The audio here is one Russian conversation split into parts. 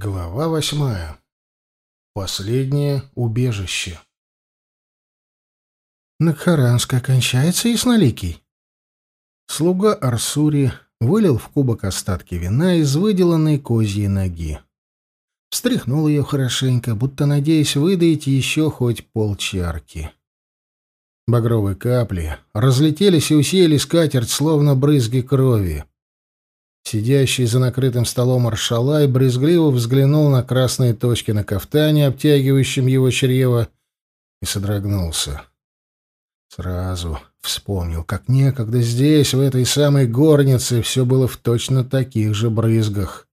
Глава восьмая. Последнее убежище. Накхаранска кончается ясноликий. Слуга Арсури вылил в кубок остатки вина из выделанной козьей ноги. Встряхнул ее хорошенько, будто надеясь выдать еще хоть полчарки. Багровые капли разлетелись и усеяли скатерть, словно брызги крови. Сидящий за накрытым столом Аршалай брезгливо взглянул на красные точки на кафтане, обтягивающем его чрево, и содрогнулся. Сразу вспомнил, как некогда здесь, в этой самой горнице, все было в точно таких же брызгах.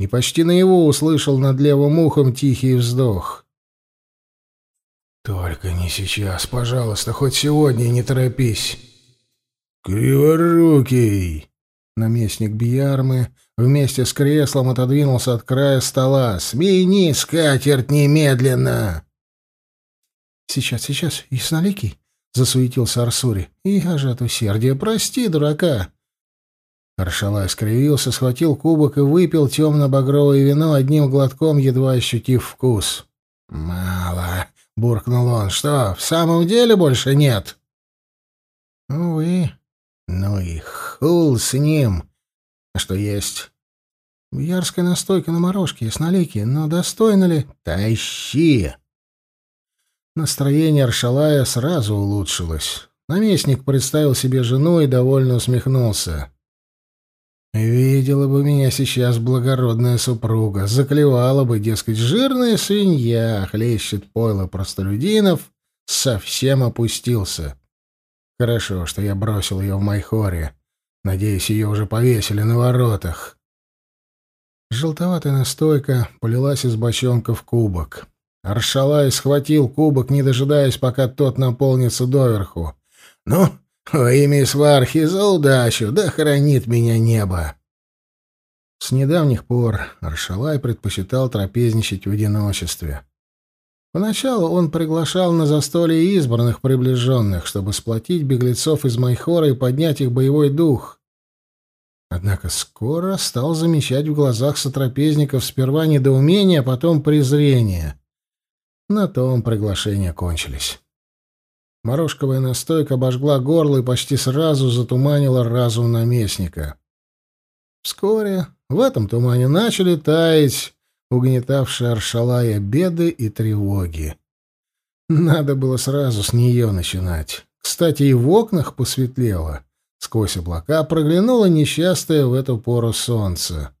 И почти на его услышал над левым ухом тихий вздох. «Только не сейчас, пожалуйста, хоть сегодня не торопись». «Криворукий!» Наместник Бьярмы вместе с креслом отодвинулся от края стола. «Смени скатерть немедленно!» «Сейчас, сейчас, ясноликий!» — засуетился Арсури. «Я же от усердия, прости, дурака!» Аршалай скривился, схватил кубок и выпил темно-багровое вино одним глотком, едва ощутив вкус. «Мало!» — буркнул он. «Что, в самом деле больше нет?» «Увы, ну их!» Кул с ним. А что есть? ярская настойка на морожке и снолики, но достойно ли? Тащи! Настроение Аршалая сразу улучшилось. Наместник представил себе жену и довольно усмехнулся. «Видела бы меня сейчас благородная супруга, заклевала бы, дескать, жирная свинья, хлещет пойло простолюдинов, совсем опустился. Хорошо, что я бросил ее в Майхоре. Надеюсь, ее уже повесили на воротах. Желтоватая настойка полилась из бочонка в кубок. Аршалай схватил кубок, не дожидаясь, пока тот наполнится доверху. «Ну, во имя Свархи, за удачу! Да хранит меня небо!» С недавних пор Аршалай предпочитал трапезничать в одиночестве. Поначалу он приглашал на застолье избранных приближенных, чтобы сплотить беглецов из Майхора и поднять их боевой дух. Однако скоро стал замечать в глазах сотрапезников сперва недоумение, а потом презрение. На том приглашения кончились. Морошковая настойка обожгла горло и почти сразу затуманила разум наместника. Вскоре в этом тумане начали таять угнетавшей Аршалая беды и тревоги. Надо было сразу с нее начинать. Кстати, и в окнах посветлело. Сквозь облака проглянуло несчастное в эту пору солнце.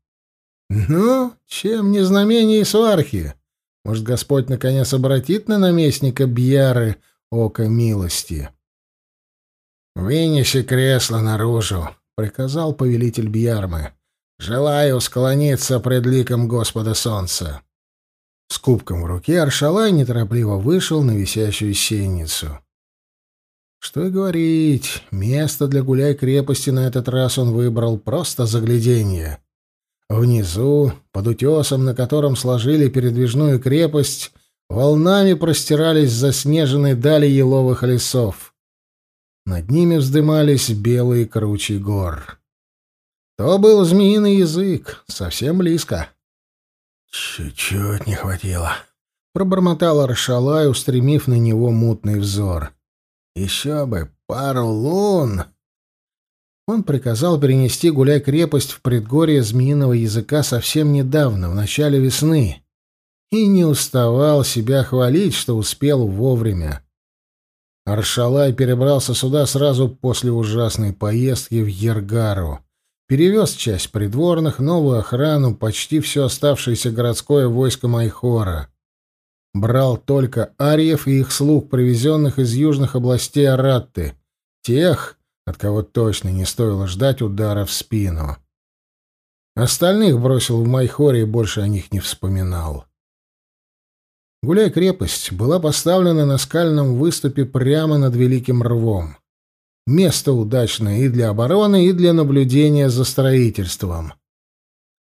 «Ну, чем не знамение Исуархи? Может, Господь наконец обратит на наместника Бьяры око милости?» «Вынеси кресло наружу», — приказал повелитель Бьярмы. Желаю склониться пред ликом Господа Солнца. С кубком в руке Аршалай неторопливо вышел на висящую сенницу. Что и говорить, место для гуляй-крепости на этот раз он выбрал просто загляденье. Внизу, под утесом, на котором сложили передвижную крепость, волнами простирались заснеженные дали еловых лесов. Над ними вздымались белые кручи гор. То был змеиный язык, совсем близко. «Чуть-чуть не хватило», — пробормотал Аршалай, устремив на него мутный взор. «Еще бы пару лун!» Он приказал перенести гуляй-крепость в предгорье змеиного языка совсем недавно, в начале весны, и не уставал себя хвалить, что успел вовремя. Аршалай перебрался сюда сразу после ужасной поездки в Ергару перевез часть придворных, новую охрану, почти все оставшееся городское войско Майхора. Брал только арьев и их слуг, привезенных из южных областей Аратты, тех, от кого точно не стоило ждать удара в спину. Остальных бросил в Майхоре и больше о них не вспоминал. Гуляй-крепость была поставлена на скальном выступе прямо над Великим рвом. Место удачное и для обороны, и для наблюдения за строительством.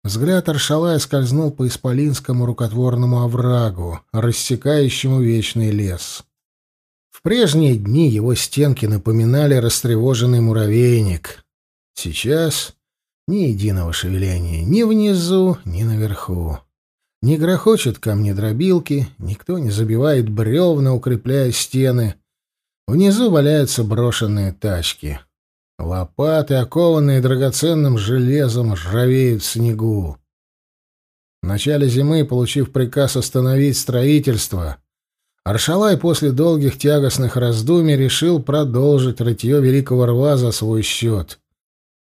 Взгляд Аршалая скользнул по исполинскому рукотворному оврагу, рассекающему вечный лес. В прежние дни его стенки напоминали растревоженный муравейник. Сейчас ни единого шевеления ни внизу, ни наверху. Не грохочут камни дробилки, никто не забивает бревна, укрепляя стены. Внизу валяются брошенные тачки. Лопаты, окованные драгоценным железом, ржавеют в снегу. В начале зимы, получив приказ остановить строительство, Аршалай после долгих тягостных раздумий решил продолжить рытье великого рва за свой счет.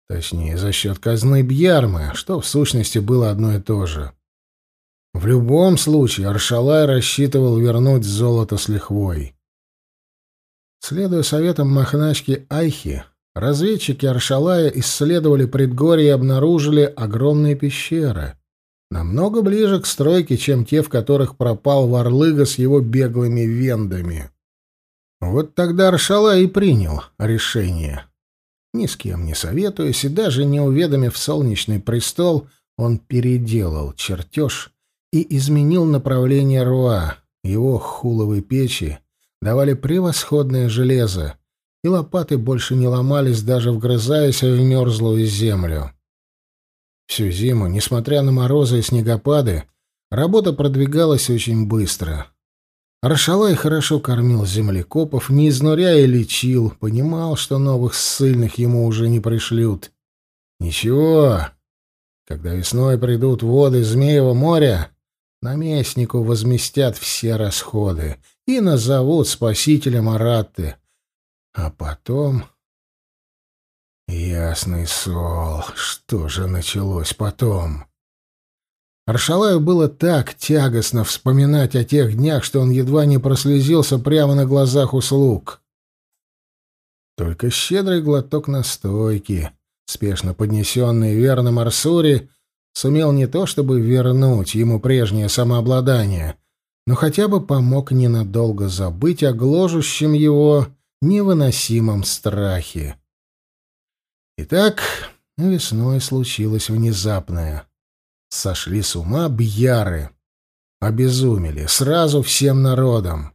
Точнее, за счет казны Бьярмы, что в сущности было одно и то же. В любом случае Аршалай рассчитывал вернуть золото с лихвой. Следуя советам Мохначки Айхи, разведчики Аршалая исследовали предгорье и обнаружили огромные пещеры, намного ближе к стройке, чем те, в которых пропал Варлыга с его беглыми вендами. Вот тогда Аршалай и принял решение. Ни с кем не советуясь и даже не уведомив солнечный престол, он переделал чертеж и изменил направление рва, его хуловой печи, давали превосходное железо, и лопаты больше не ломались, даже вгрызаясь в мерзлую землю. Всю зиму, несмотря на морозы и снегопады, работа продвигалась очень быстро. Рашалай хорошо кормил землекопов, не изнуряя лечил, понимал, что новых ссыльных ему уже не пришлют. Ничего, когда весной придут воды Змеева моря, наместнику возместят все расходы, и назовут спасителем Аратты. А потом... Ясный сол, что же началось потом? Аршалаю было так тягостно вспоминать о тех днях, что он едва не прослезился прямо на глазах у слуг. Только щедрый глоток настойки, спешно поднесенный верным Арсури, сумел не то чтобы вернуть ему прежнее самообладание — но хотя бы помог ненадолго забыть о гложущем его невыносимом страхе. Итак, весной случилось внезапное. Сошли с ума бьяры. Обезумели. Сразу всем народом.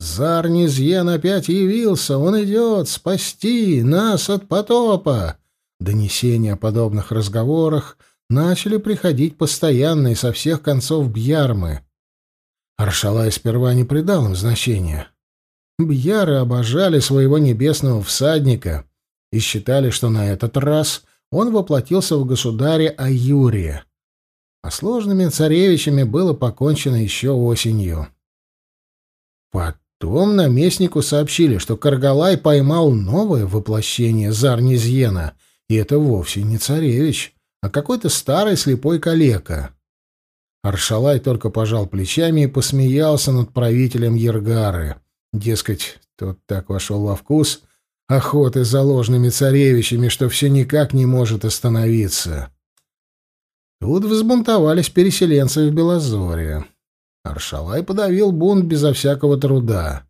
«Зарнизьен опять явился! Он идет! Спасти нас от потопа!» Донесения о подобных разговорах начали приходить постоянно и со всех концов Бьярмы. Аршалай сперва не придал им значения. Бьяры обожали своего небесного всадника и считали, что на этот раз он воплотился в государе Аюрия. А сложными царевичами было покончено еще осенью. Потом наместнику сообщили, что Каргалай поймал новое воплощение Зарнизьена, и это вовсе не царевич, а какой-то старый слепой калека. Аршалай только пожал плечами и посмеялся над правителем Ергары. Дескать, тот так вошел во вкус охоты за ложными царевичами, что все никак не может остановиться. Тут взбунтовались переселенцы в Белозоре. Аршалай подавил бунт безо всякого труда.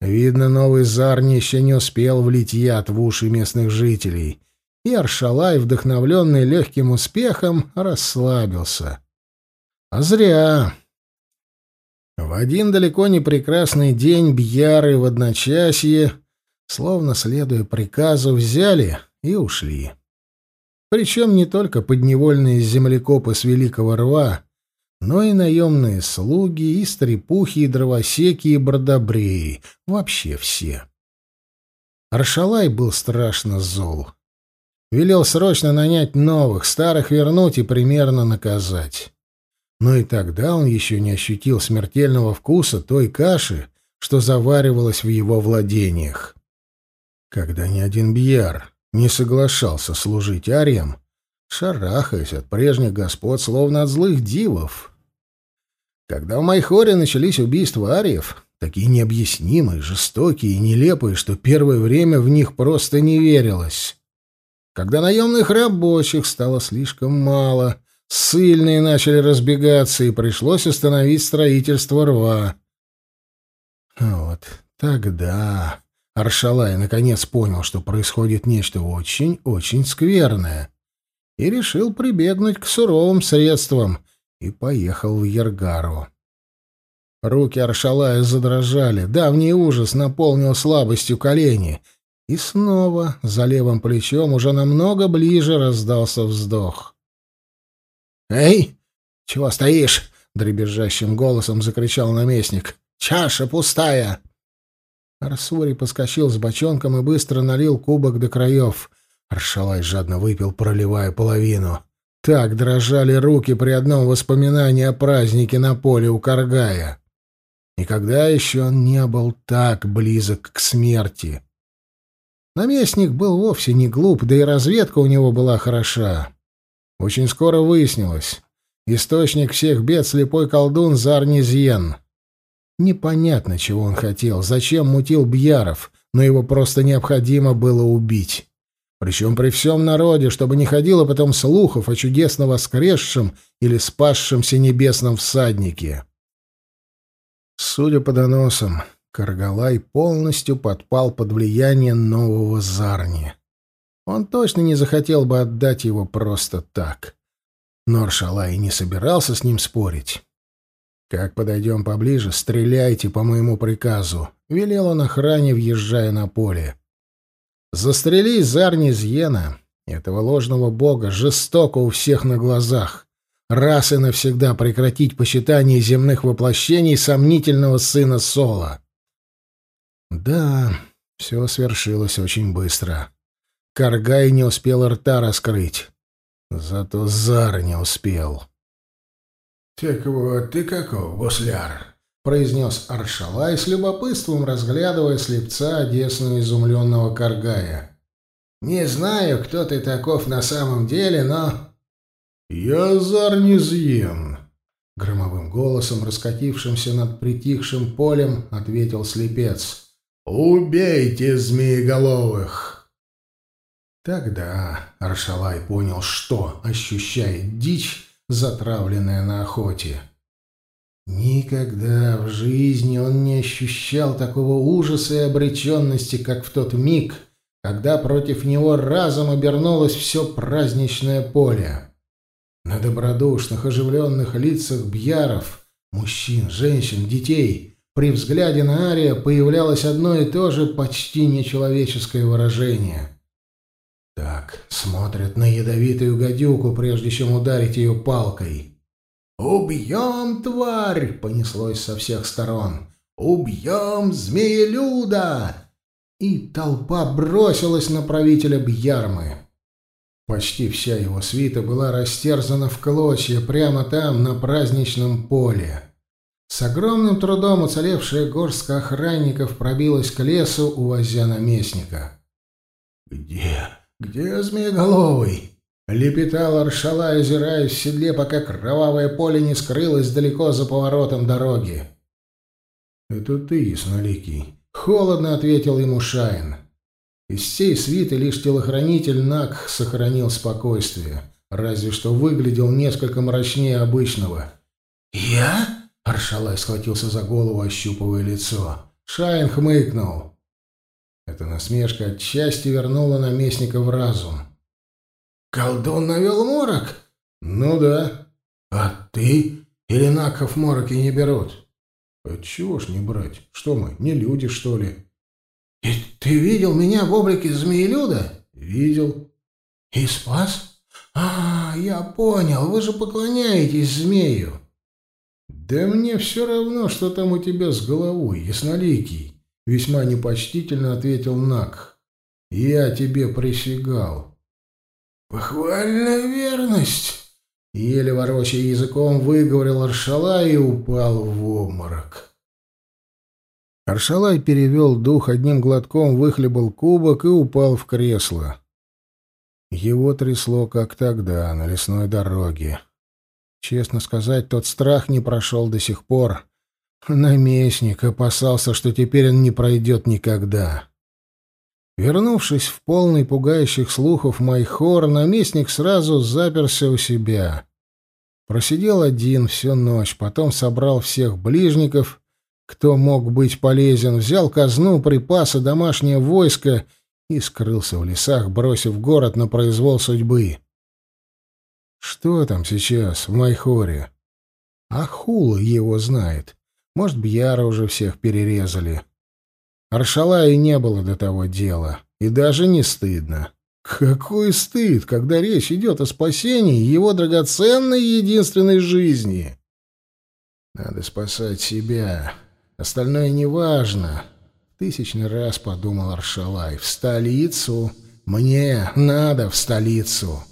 Видно, новый Зарни еще не успел влить яд в уши местных жителей, и Аршалай, вдохновленный легким успехом, расслабился. А зря. В один далеко не прекрасный день бьяры в одночасье, словно следуя приказу, взяли и ушли. Причем не только подневольные землекопы с Великого Рва, но и наемные слуги, и стрепухи, и дровосеки, и бродобреи, вообще все. Аршалай был страшно зол. Велел срочно нанять новых, старых вернуть и примерно наказать но и тогда он еще не ощутил смертельного вкуса той каши, что заваривалась в его владениях. Когда ни один бьяр не соглашался служить ариям, шарахаясь от прежних господ, словно от злых дивов. Когда в Майхоре начались убийства ариев, такие необъяснимые, жестокие и нелепые, что первое время в них просто не верилось. Когда наемных рабочих стало слишком мало, Сыльные начали разбегаться, и пришлось остановить строительство рва. Вот тогда Аршалай наконец понял, что происходит нечто очень-очень скверное, и решил прибегнуть к суровым средствам и поехал в Ергару. Руки Аршалая задрожали, давний ужас наполнил слабостью колени, и снова за левым плечом уже намного ближе раздался вздох. «Эй, чего стоишь?» — дребезжащим голосом закричал наместник. «Чаша пустая!» Арсури поскочил с бочонком и быстро налил кубок до краев. Аршалай жадно выпил, проливая половину. Так дрожали руки при одном воспоминании о празднике на поле у Каргая. Никогда еще он не был так близок к смерти. Наместник был вовсе не глуп, да и разведка у него была хороша. Очень скоро выяснилось. Источник всех бед — слепой колдун Зарнизьен. Непонятно, чего он хотел, зачем мутил Бьяров, но его просто необходимо было убить. Причем при всем народе, чтобы не ходило потом слухов о чудесно воскресшем или спасшемся небесном всаднике. Судя по доносам, Каргалай полностью подпал под влияние нового Зарни. Он точно не захотел бы отдать его просто так. Норшала и не собирался с ним спорить. «Как подойдем поближе, стреляйте по моему приказу», — велел он охране, въезжая на поле. «Застрели Зарни Зьена, этого ложного бога, жестоко у всех на глазах. Раз и навсегда прекратить почитание земных воплощений сомнительного сына Сола». Да, все свершилось очень быстро. Каргай не успел рта раскрыть. Зато Зар не успел. «Так вот ты каков, гусляр!» — произнес Аршалай с любопытством, разглядывая слепца одесную изумленного Каргая. «Не знаю, кто ты таков на самом деле, но...» «Я Зар не Низьен!» — громовым голосом, раскатившимся над притихшим полем, ответил слепец. «Убейте змееголовых!» Тогда Аршалай понял, что ощущает дичь, затравленная на охоте. Никогда в жизни он не ощущал такого ужаса и обреченности, как в тот миг, когда против него разом обернулось все праздничное поле. На добродушных, оживленных лицах бьяров, мужчин, женщин, детей, при взгляде на Ария появлялось одно и то же почти нечеловеческое выражение — так, смотрят на ядовитую гадюку, прежде чем ударить ее палкой. «Убьем, тварь!» — понеслось со всех сторон. «Убьем змеелюда!» И толпа бросилась на правителя Бьярмы. Почти вся его свита была растерзана в клочья прямо там, на праздничном поле. С огромным трудом уцелевшая горстка охранников пробилась к лесу, увозя наместника. «Где «Где Змееголовый?» — лепетал Аршала, озираясь в седле, пока кровавое поле не скрылось далеко за поворотом дороги. «Это ты, Ясноликий», — холодно ответил ему Шайн. Из всей свиты лишь телохранитель Нак сохранил спокойствие, разве что выглядел несколько мрачнее обычного. «Я?» — Аршалай схватился за голову, ощупывая лицо. Шайн хмыкнул. Эта насмешка отчасти вернула наместника в разум. «Колдун навел морок?» «Ну да». «А ты или наков мороки не берут?» Чего ж не брать? Что мы, не люди, что ли?» «И ты видел меня в облике змеелюда?» «Видел». «И спас?» «А, я понял, вы же поклоняетесь змею». «Да мне все равно, что там у тебя с головой, ясноликий. — весьма непочтительно ответил Нак. «Я тебе присягал». «Похвальная верность!» — еле ворочая языком выговорил Аршала и упал в обморок. Аршалай перевел дух, одним глотком выхлебал кубок и упал в кресло. Его трясло, как тогда, на лесной дороге. Честно сказать, тот страх не прошел до сих пор. Наместник опасался, что теперь он не пройдет никогда. Вернувшись в полный пугающих слухов Майхор, наместник сразу заперся у себя. Просидел один всю ночь, потом собрал всех ближников, кто мог быть полезен, взял казну, припасы, домашнее войско и скрылся в лесах, бросив город на произвол судьбы. Что там сейчас в Майхоре? Ахул его знает. Может, Бьяра уже всех перерезали. Аршалая не было до того дела, и даже не стыдно. Какой стыд, когда речь идет о спасении его драгоценной единственной жизни! Надо спасать себя. Остальное неважно. Тысячный раз подумал Аршалай. В столицу. Мне надо в столицу.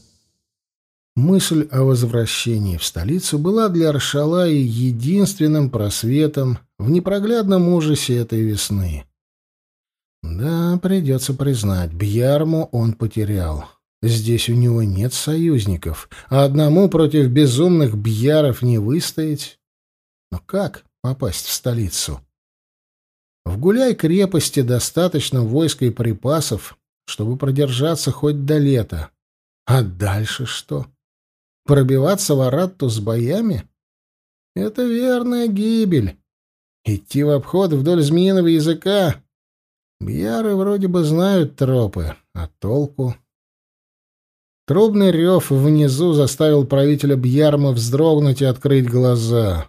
Мысль о возвращении в столицу была для Аршалаи единственным просветом в непроглядном ужасе этой весны. Да, придется признать, Бьярму он потерял. Здесь у него нет союзников, а одному против безумных бьяров не выстоять. Но как попасть в столицу? В гуляй-крепости достаточно войска и припасов, чтобы продержаться хоть до лета. А дальше что? Пробиваться в Аратту с боями — это верная гибель. Идти в обход вдоль змеиного языка. Бьяры вроде бы знают тропы, а толку? Трубный рев внизу заставил правителя Бьярма вздрогнуть и открыть глаза.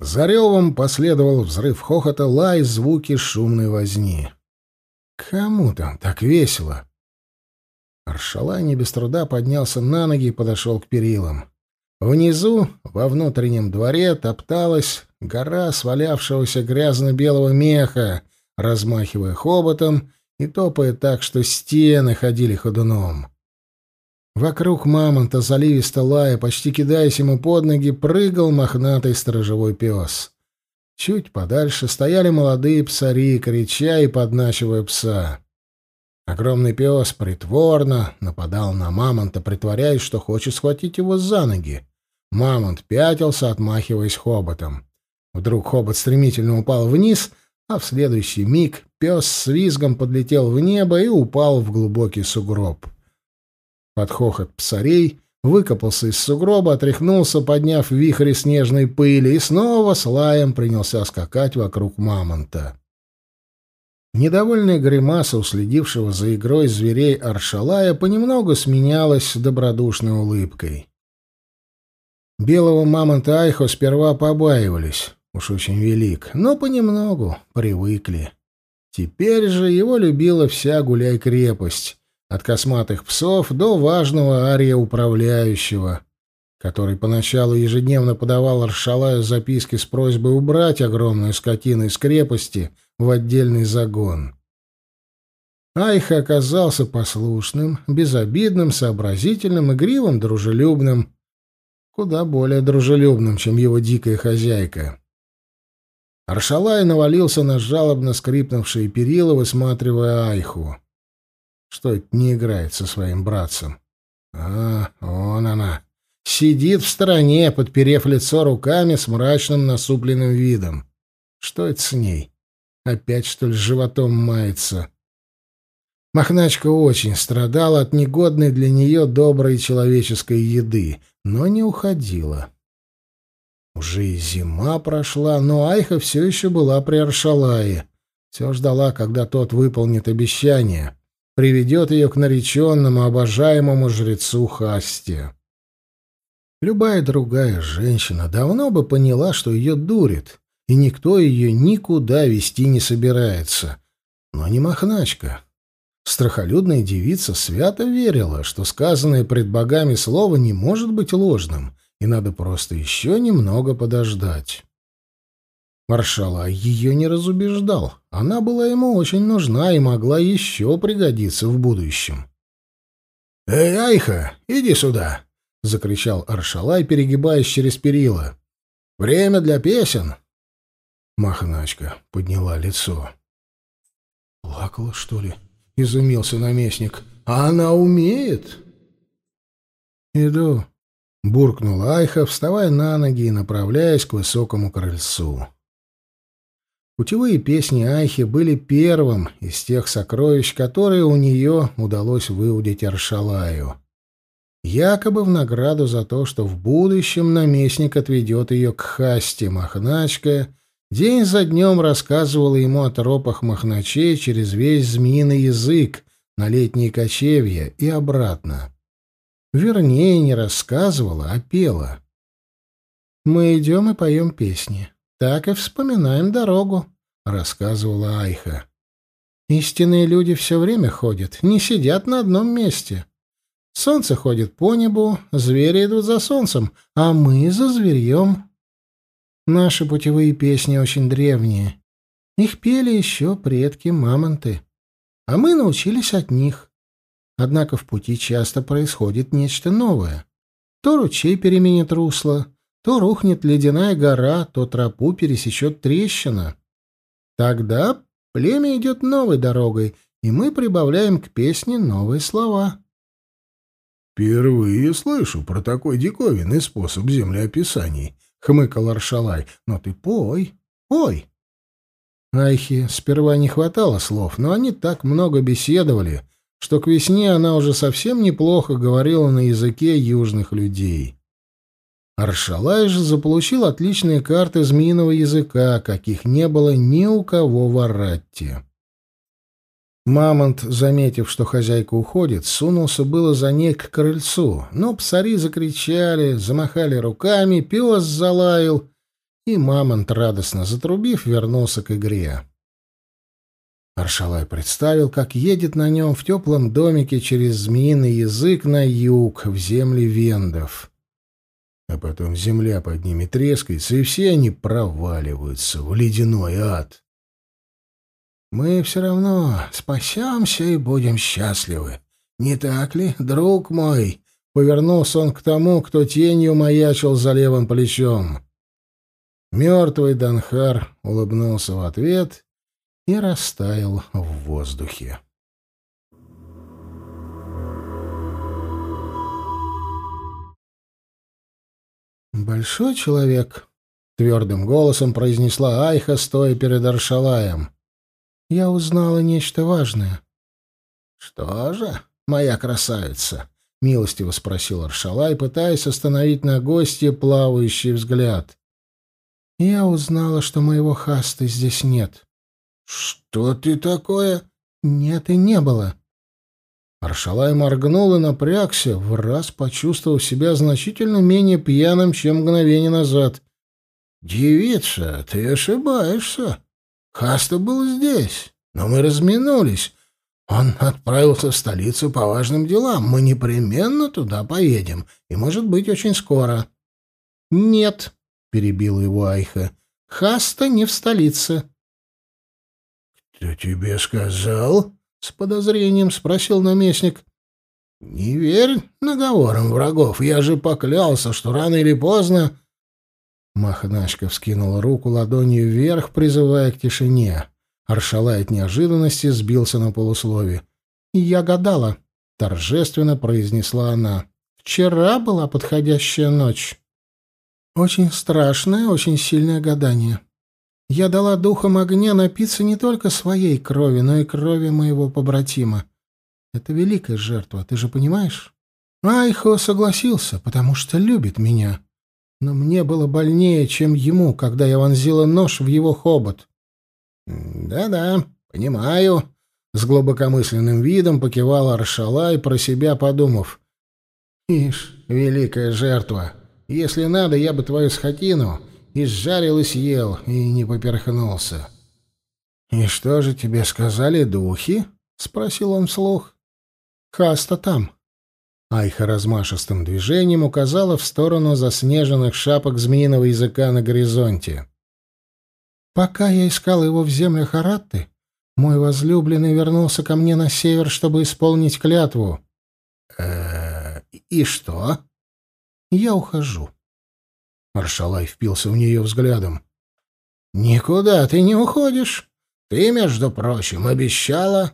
За ревом последовал взрыв хохота, лай, звуки шумной возни. Кому там так весело? Аршала не без труда поднялся на ноги и подошел к перилам. Внизу, во внутреннем дворе, топталась гора свалявшегося грязно-белого меха, размахивая хоботом и топая так, что стены ходили ходуном. Вокруг мамонта, заливисто лая, почти кидаясь ему под ноги, прыгал мохнатый сторожевой пес. Чуть подальше стояли молодые псари, крича и подначивая пса. Огромный пес притворно нападал на мамонта, притворяясь, что хочет схватить его за ноги. Мамонт пятился, отмахиваясь хоботом. Вдруг хобот стремительно упал вниз, а в следующий миг пес с визгом подлетел в небо и упал в глубокий сугроб. Под хохот псарей выкопался из сугроба, отряхнулся, подняв вихрь снежной пыли, и снова с лаем принялся скакать вокруг мамонта. Недовольная гримаса, уследившего за игрой зверей Аршалая, понемногу сменялась добродушной улыбкой. Белого мамонта Айхо сперва побаивались, уж очень велик, но понемногу привыкли. Теперь же его любила вся гуляй-крепость, от косматых псов до важного ария управляющего, который поначалу ежедневно подавал Аршалаю записки с просьбой убрать огромную скотину из крепости в отдельный загон. Айха оказался послушным, безобидным, сообразительным, игривым, дружелюбным. Куда более дружелюбным, чем его дикая хозяйка. Аршалай навалился на жалобно скрипнувшие перила, высматривая Айху. Что это не играет со своим братцем? А, вон она, Сидит в стороне, подперев лицо руками с мрачным насупленным видом. Что это с ней? Опять, что ли, животом мается? Махначка очень страдала от негодной для нее доброй человеческой еды, но не уходила. Уже и зима прошла, но Айха все еще была при Аршалае. Все ждала, когда тот выполнит обещание, приведет ее к нареченному, обожаемому жрецу Хасте. Любая другая женщина давно бы поняла, что ее дурит, и никто ее никуда вести не собирается. Но не мохначка. Страхолюдная девица свято верила, что сказанное пред богами слово не может быть ложным, и надо просто еще немного подождать. Маршала ее не разубеждал. Она была ему очень нужна и могла еще пригодиться в будущем. «Эй, Айха, иди сюда!» — закричал Аршалай, перегибаясь через перила. «Время для песен!» Махначка подняла лицо. «Плакала, что ли?» — изумился наместник. «А она умеет!» «Иду!» — буркнула Айха, вставая на ноги и направляясь к высокому крыльцу. Путевые песни Айхи были первым из тех сокровищ, которые у нее удалось выудить Аршалаю якобы в награду за то, что в будущем наместник отведет ее к хасти, Махначка, день за днем рассказывала ему о тропах Махначей через весь змеиный язык на летние кочевья и обратно. Вернее, не рассказывала, а пела. «Мы идем и поем песни. Так и вспоминаем дорогу», — рассказывала Айха. «Истинные люди все время ходят, не сидят на одном месте». Солнце ходит по небу, звери идут за солнцем, а мы за зверьем. Наши путевые песни очень древние. Их пели еще предки-мамонты. А мы научились от них. Однако в пути часто происходит нечто новое. То ручей переменит русло, то рухнет ледяная гора, то тропу пересечет трещина. Тогда племя идет новой дорогой, и мы прибавляем к песне новые слова. «Впервые слышу про такой диковинный способ землеописаний», — хмыкал Аршалай. «Но ты пой, пой!» Айхи сперва не хватало слов, но они так много беседовали, что к весне она уже совсем неплохо говорила на языке южных людей. Аршалай же заполучил отличные карты змеиного языка, каких не было ни у кого в Аратте. Мамонт, заметив, что хозяйка уходит, сунулся было за ней к крыльцу, но псари закричали, замахали руками, пес залаял, и мамонт, радостно затрубив, вернулся к игре. Аршалай представил, как едет на нем в теплом домике через змеиный язык на юг, в земли вендов. А потом земля под ними трескается, и все они проваливаются в ледяной ад мы все равно спасемся и будем счастливы. Не так ли, друг мой?» Повернулся он к тому, кто тенью маячил за левым плечом. Мертвый Данхар улыбнулся в ответ и растаял в воздухе. «Большой человек», — твердым голосом произнесла Айха, стоя перед Аршалаем я узнала нечто важное. «Что же, моя красавица?» — милостиво спросил Аршалай, пытаясь остановить на гостье плавающий взгляд. «Я узнала, что моего хаста здесь нет». «Что ты такое?» «Нет и не было». Аршалай моргнул и напрягся, в раз почувствовав себя значительно менее пьяным, чем мгновение назад. «Девица, ты ошибаешься. Хаста был здесь, но мы разминулись. Он отправился в столицу по важным делам. Мы непременно туда поедем, и, может быть, очень скоро. — Нет, — перебила его Айха, — Хаста не в столице. — Кто тебе сказал? — с подозрением спросил наместник. — Не верь наговорам врагов. Я же поклялся, что рано или поздно Махнашка вскинул руку ладонью вверх, призывая к тишине. Аршалай от неожиданности сбился на полуслове. «Я гадала», — торжественно произнесла она. «Вчера была подходящая ночь. Очень страшное, очень сильное гадание. Я дала духам огня напиться не только своей крови, но и крови моего побратима. Это великая жертва, ты же понимаешь? Айхо согласился, потому что любит меня» но мне было больнее, чем ему, когда я вонзила нож в его хобот. «Да-да, понимаю», — с глубокомысленным видом покивал Аршала и про себя подумав. «Ишь, великая жертва, если надо, я бы твою схотину изжарил и съел, и не поперхнулся». «И что же тебе сказали духи?» — спросил он вслух. «Хаста там», Айха размашистым движением указала в сторону заснеженных шапок змеиного языка на горизонте. «Пока я искал его в землях Аратты, мой возлюбленный вернулся ко мне на север, чтобы исполнить клятву». э И что?» «Я ухожу». Маршалай впился в нее взглядом. «Никуда ты не уходишь. Ты, между прочим, обещала...»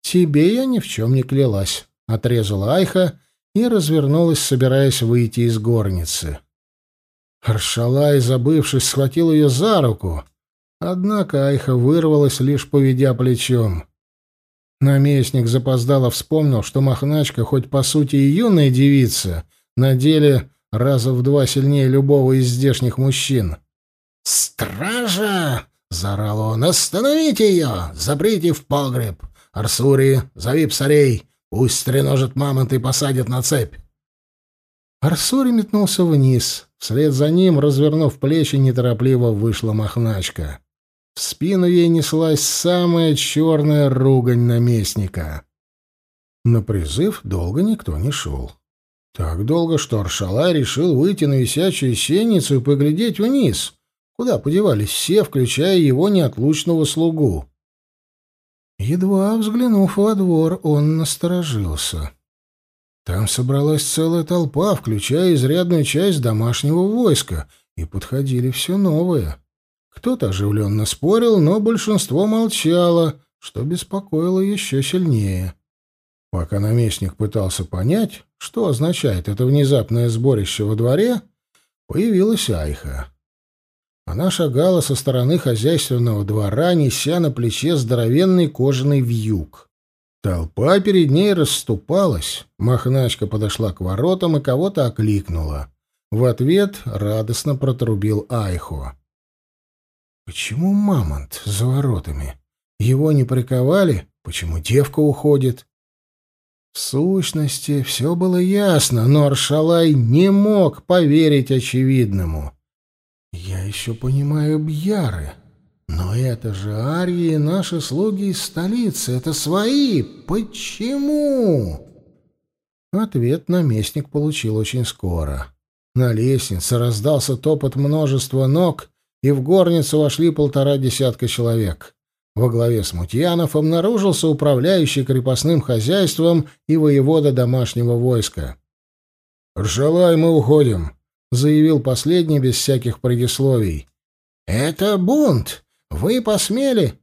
«Тебе я ни в чем не клялась» отрезала Айха и развернулась, собираясь выйти из горницы. Аршалай, забывшись, схватил ее за руку, однако Айха вырвалась, лишь поведя плечом. Наместник запоздало вспомнил, что Махначка, хоть по сути и юная девица, на деле раза в два сильнее любого из здешних мужчин. «Стража!» — заорал он. «Остановите ее! Заприте в погреб! Арсури, зови псарей! Пусть стреножат мамонт и посадят на цепь. Арсури метнулся вниз. Вслед за ним, развернув плечи, неторопливо вышла мохначка. В спину ей неслась самая черная ругань наместника. На призыв долго никто не шел. Так долго, что Аршала решил выйти на висячую сенницу и поглядеть вниз, куда подевались все, включая его неотлучного слугу. Едва взглянув во двор, он насторожился. Там собралась целая толпа, включая изрядную часть домашнего войска, и подходили все новые. Кто-то оживленно спорил, но большинство молчало, что беспокоило еще сильнее. Пока наместник пытался понять, что означает это внезапное сборище во дворе, появилась Айха. Она шагала со стороны хозяйственного двора, неся на плече здоровенный кожаный вьюг. Толпа перед ней расступалась. Махначка подошла к воротам и кого-то окликнула. В ответ радостно протрубил Айхо. «Почему мамонт за воротами? Его не приковали? Почему девка уходит?» В сущности, все было ясно, но Аршалай не мог поверить очевидному. Я еще понимаю Бьяры, но это же арии наши слуги из столицы, это свои. Почему? Ответ наместник получил очень скоро. На лестнице раздался топот множества ног, и в горницу вошли полтора десятка человек. Во главе Смутьянов обнаружился управляющий крепостным хозяйством и воевода домашнего войска. «Ржалай, мы уходим заявил последний без всяких предисловий. «Это бунт! Вы посмели?»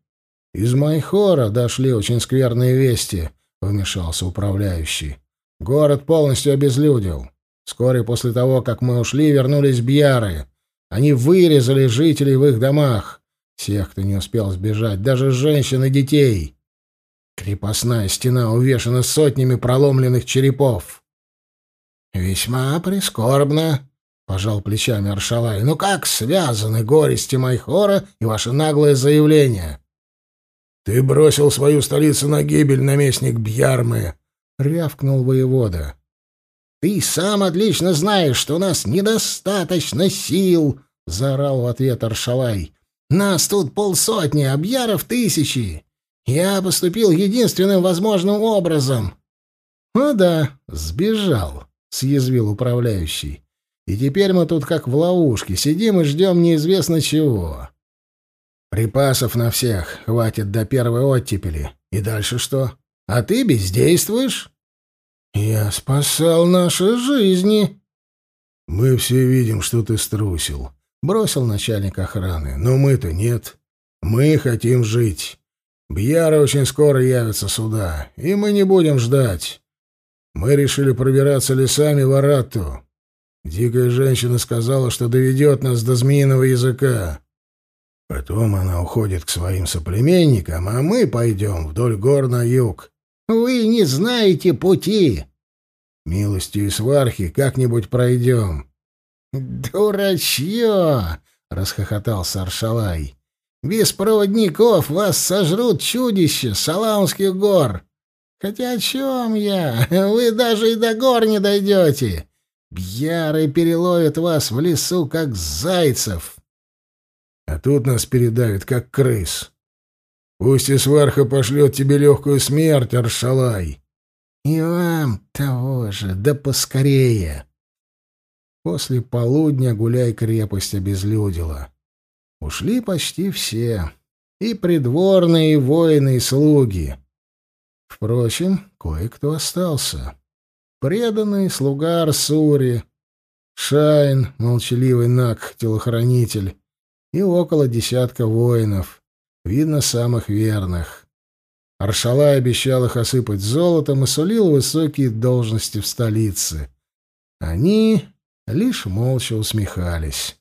«Из Майхора дошли очень скверные вести», — вмешался управляющий. «Город полностью обезлюдил. Вскоре после того, как мы ушли, вернулись бьяры. Они вырезали жителей в их домах, всех, кто не успел сбежать, даже женщин и детей. Крепостная стена увешана сотнями проломленных черепов». «Весьма прискорбно», пожал плечами Аршалай. Но «Ну как связаны горести Майхора и ваше наглое заявление? Ты бросил свою столицу на гибель, наместник Бьярмы, рявкнул воевода. Ты сам отлично знаешь, что у нас недостаточно сил, заорал в ответ Аршалай. Нас тут полсотни, а Бьяров тысячи. Я поступил единственным возможным образом. — Ну да, сбежал, — съязвил управляющий. И теперь мы тут как в ловушке, сидим и ждем неизвестно чего. Припасов на всех хватит до первой оттепели. И дальше что? А ты бездействуешь? Я спасал наши жизни. Мы все видим, что ты струсил. Бросил начальник охраны. Но мы-то нет. Мы хотим жить. Бьяры очень скоро явятся сюда, и мы не будем ждать. Мы решили пробираться лесами в Аратту. Дикая женщина сказала, что доведет нас до змеиного языка. Потом она уходит к своим соплеменникам, а мы пойдем вдоль гор на юг. Вы не знаете пути. Милостью и свархи как-нибудь пройдем. Дурачье! расхохотался Аршалай. Без проводников вас сожрут чудища Саламских гор. Хотя о чем я? Вы даже и до гор не дойдете. Бьяры переловят вас в лесу, как зайцев. А тут нас передавят, как крыс. Пусть и сварха пошлет тебе легкую смерть, Аршалай. И вам того же, да поскорее. После полудня гуляй крепость обезлюдила. Ушли почти все. И придворные, и воины, и слуги. Впрочем, кое-кто остался преданный слуга Арсури, Шайн, молчаливый наг телохранитель, и около десятка воинов, видно, самых верных. Аршала обещал их осыпать золотом и сулил высокие должности в столице. Они лишь молча усмехались.